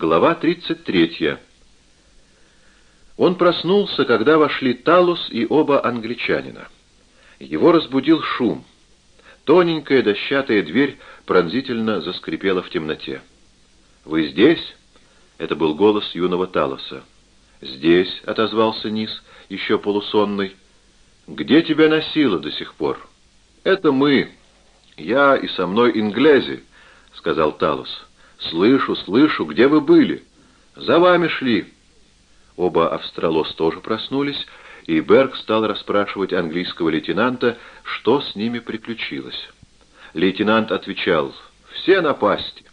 Глава 33. Он проснулся, когда вошли Талус и оба англичанина. Его разбудил шум. Тоненькая дощатая дверь пронзительно заскрипела в темноте. «Вы здесь?» — это был голос юного Талоса. «Здесь», — отозвался Низ, еще полусонный. «Где тебя носило до сих пор?» «Это мы. Я и со мной инглези», — сказал Талос. «Слышу, слышу, где вы были? За вами шли». Оба австралос тоже проснулись, и Берг стал расспрашивать английского лейтенанта, что с ними приключилось. Лейтенант отвечал «Все напасти».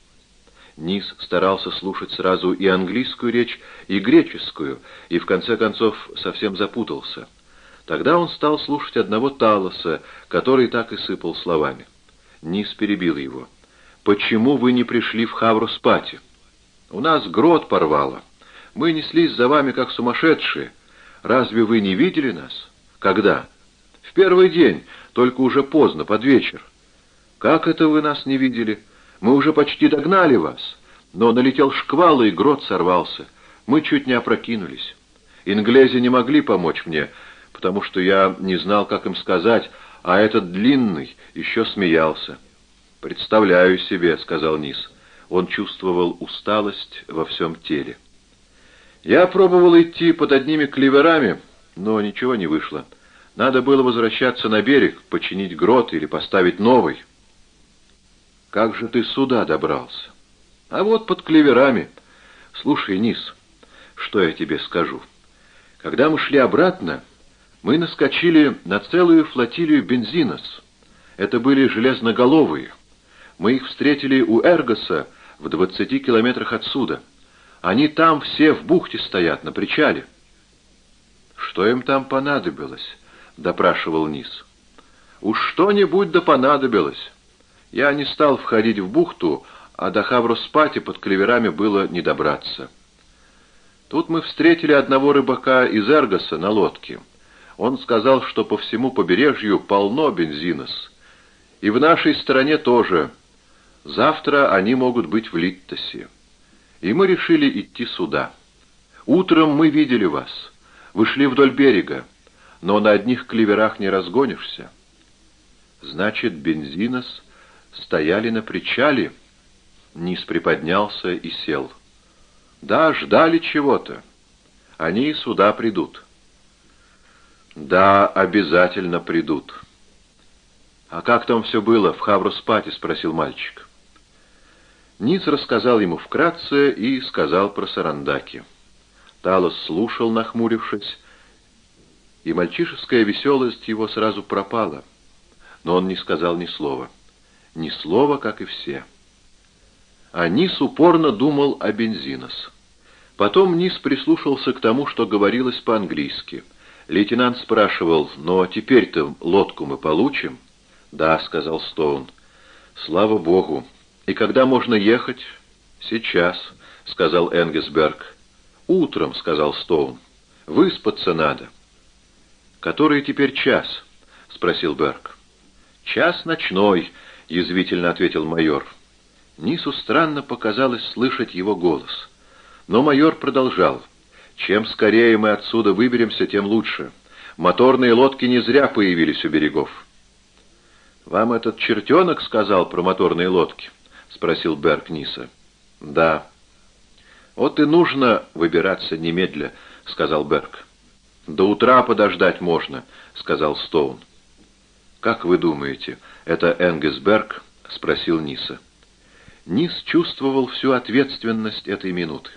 Низ старался слушать сразу и английскую речь, и греческую, и в конце концов совсем запутался. Тогда он стал слушать одного Талоса, который так и сыпал словами. Низ перебил его. «Почему вы не пришли в Хавру-Спати? У нас грот порвало. Мы неслись за вами, как сумасшедшие. Разве вы не видели нас? Когда? В первый день, только уже поздно, под вечер. Как это вы нас не видели? Мы уже почти догнали вас. Но налетел шквал, и грот сорвался. Мы чуть не опрокинулись. Инглези не могли помочь мне, потому что я не знал, как им сказать, а этот длинный еще смеялся. «Представляю себе», — сказал Низ. Он чувствовал усталость во всем теле. «Я пробовал идти под одними клеверами, но ничего не вышло. Надо было возвращаться на берег, починить грот или поставить новый». «Как же ты сюда добрался?» «А вот под клеверами. Слушай, Низ, что я тебе скажу. Когда мы шли обратно, мы наскочили на целую флотилию бензинос. Это были железноголовые». Мы их встретили у Эргоса в двадцати километрах отсюда. Они там все в бухте стоят, на причале. Что им там понадобилось? Допрашивал Низ. Уж что-нибудь да понадобилось. Я не стал входить в бухту, а до Хавроспати под клеверами было не добраться. Тут мы встретили одного рыбака из Эргоса на лодке. Он сказал, что по всему побережью полно бензинос. И в нашей стране тоже – Завтра они могут быть в Литтосе. И мы решили идти сюда. Утром мы видели вас. Вы шли вдоль берега, но на одних клеверах не разгонишься. Значит, бензинос стояли на причале. Низ приподнялся и сел. Да, ждали чего-то. Они сюда придут. Да, обязательно придут. «А как там все было в Хавроспате?» — спросил мальчик. Ниц рассказал ему вкратце и сказал про Сарандаки. Талос слушал, нахмурившись, и мальчишеская веселость его сразу пропала. Но он не сказал ни слова. Ни слова, как и все. А Низ упорно думал о бензинос. Потом Низ прислушался к тому, что говорилось по-английски. Лейтенант спрашивал, «Но теперь-то лодку мы получим?» «Да», — сказал Стоун. «Слава Богу, «И когда можно ехать?» «Сейчас», — сказал Энгесберг. «Утром», — сказал Стоун. «Выспаться надо». «Который теперь час?» — спросил Берг. «Час ночной», — язвительно ответил майор. Нису странно показалось слышать его голос. Но майор продолжал. «Чем скорее мы отсюда выберемся, тем лучше. Моторные лодки не зря появились у берегов». «Вам этот чертенок сказал про моторные лодки?» — спросил Берг Ниса. «Да». «Вот и нужно выбираться немедля», — сказал Берг. «До утра подождать можно», — сказал Стоун. «Как вы думаете, это Энгесберг?» — спросил Ниса. Нис чувствовал всю ответственность этой минуты.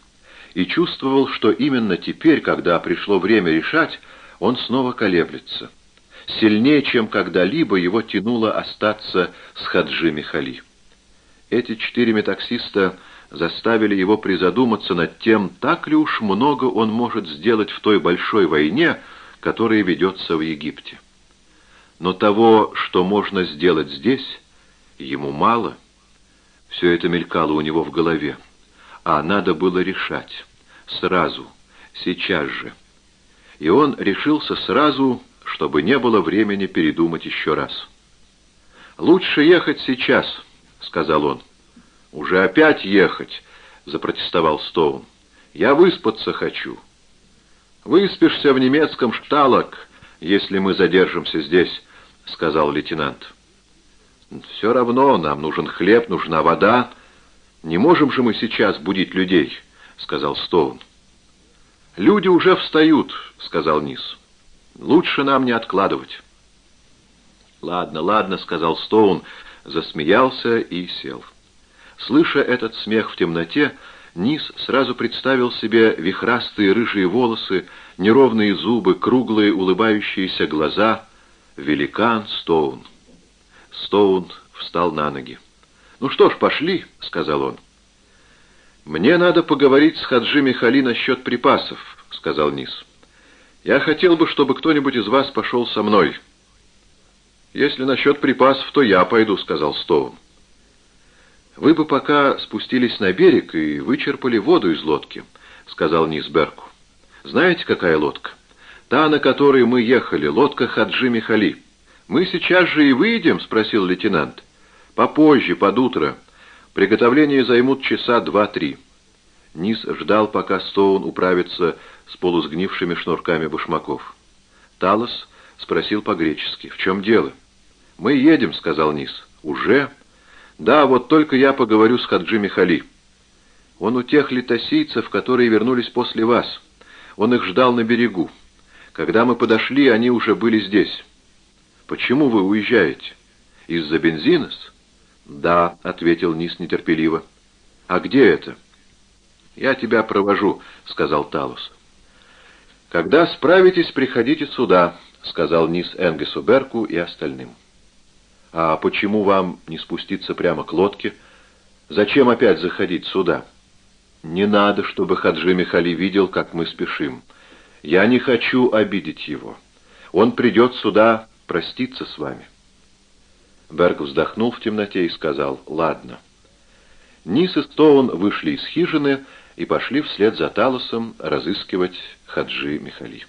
И чувствовал, что именно теперь, когда пришло время решать, он снова колеблется. Сильнее, чем когда-либо, его тянуло остаться с Хаджи Михали. Эти четыре метаксиста заставили его призадуматься над тем, так ли уж много он может сделать в той большой войне, которая ведется в Египте. Но того, что можно сделать здесь, ему мало. Все это мелькало у него в голове. А надо было решать. Сразу. Сейчас же. И он решился сразу, чтобы не было времени передумать еще раз. «Лучше ехать сейчас», — сказал он. «Уже опять ехать!» — запротестовал Стоун. «Я выспаться хочу». «Выспишься в немецком шталок, если мы задержимся здесь», — сказал лейтенант. «Все равно нам нужен хлеб, нужна вода. Не можем же мы сейчас будить людей», — сказал Стоун. «Люди уже встают», — сказал Низ. «Лучше нам не откладывать». «Ладно, ладно», — сказал Стоун, засмеялся и сел. Слыша этот смех в темноте, Низ сразу представил себе вихрастые рыжие волосы, неровные зубы, круглые улыбающиеся глаза. Великан Стоун. Стоун встал на ноги. «Ну что ж, пошли», — сказал он. «Мне надо поговорить с Хаджи Михали насчет припасов», — сказал Низ. «Я хотел бы, чтобы кто-нибудь из вас пошел со мной». «Если насчет припасов, то я пойду», — сказал Стоун. «Вы бы пока спустились на берег и вычерпали воду из лодки», — сказал Низ Берку. «Знаете, какая лодка? Та, на которой мы ехали, лодка Хаджи Михали». «Мы сейчас же и выйдем?» — спросил лейтенант. «Попозже, под утро. Приготовления займут часа два-три. Низ ждал, пока Стоун управится с полусгнившими шнурками башмаков. Талос спросил по-гречески. «В чем дело?» «Мы едем», — сказал Низ. «Уже?» «Да, вот только я поговорю с Хаджи Михали. Он у тех литосийцев, которые вернулись после вас. Он их ждал на берегу. Когда мы подошли, они уже были здесь». «Почему вы уезжаете? Из-за бензинос?» «Да», — ответил Низ нетерпеливо. «А где это?» «Я тебя провожу», — сказал Талус. «Когда справитесь, приходите сюда», — сказал Низ Энгесу Берку и остальным. «А почему вам не спуститься прямо к лодке? Зачем опять заходить сюда?» «Не надо, чтобы Хаджи Михали видел, как мы спешим. Я не хочу обидеть его. Он придет сюда проститься с вами». Берг вздохнул в темноте и сказал «Ладно». Низ и Стоун вышли из хижины и пошли вслед за Талосом разыскивать Хаджи Михали.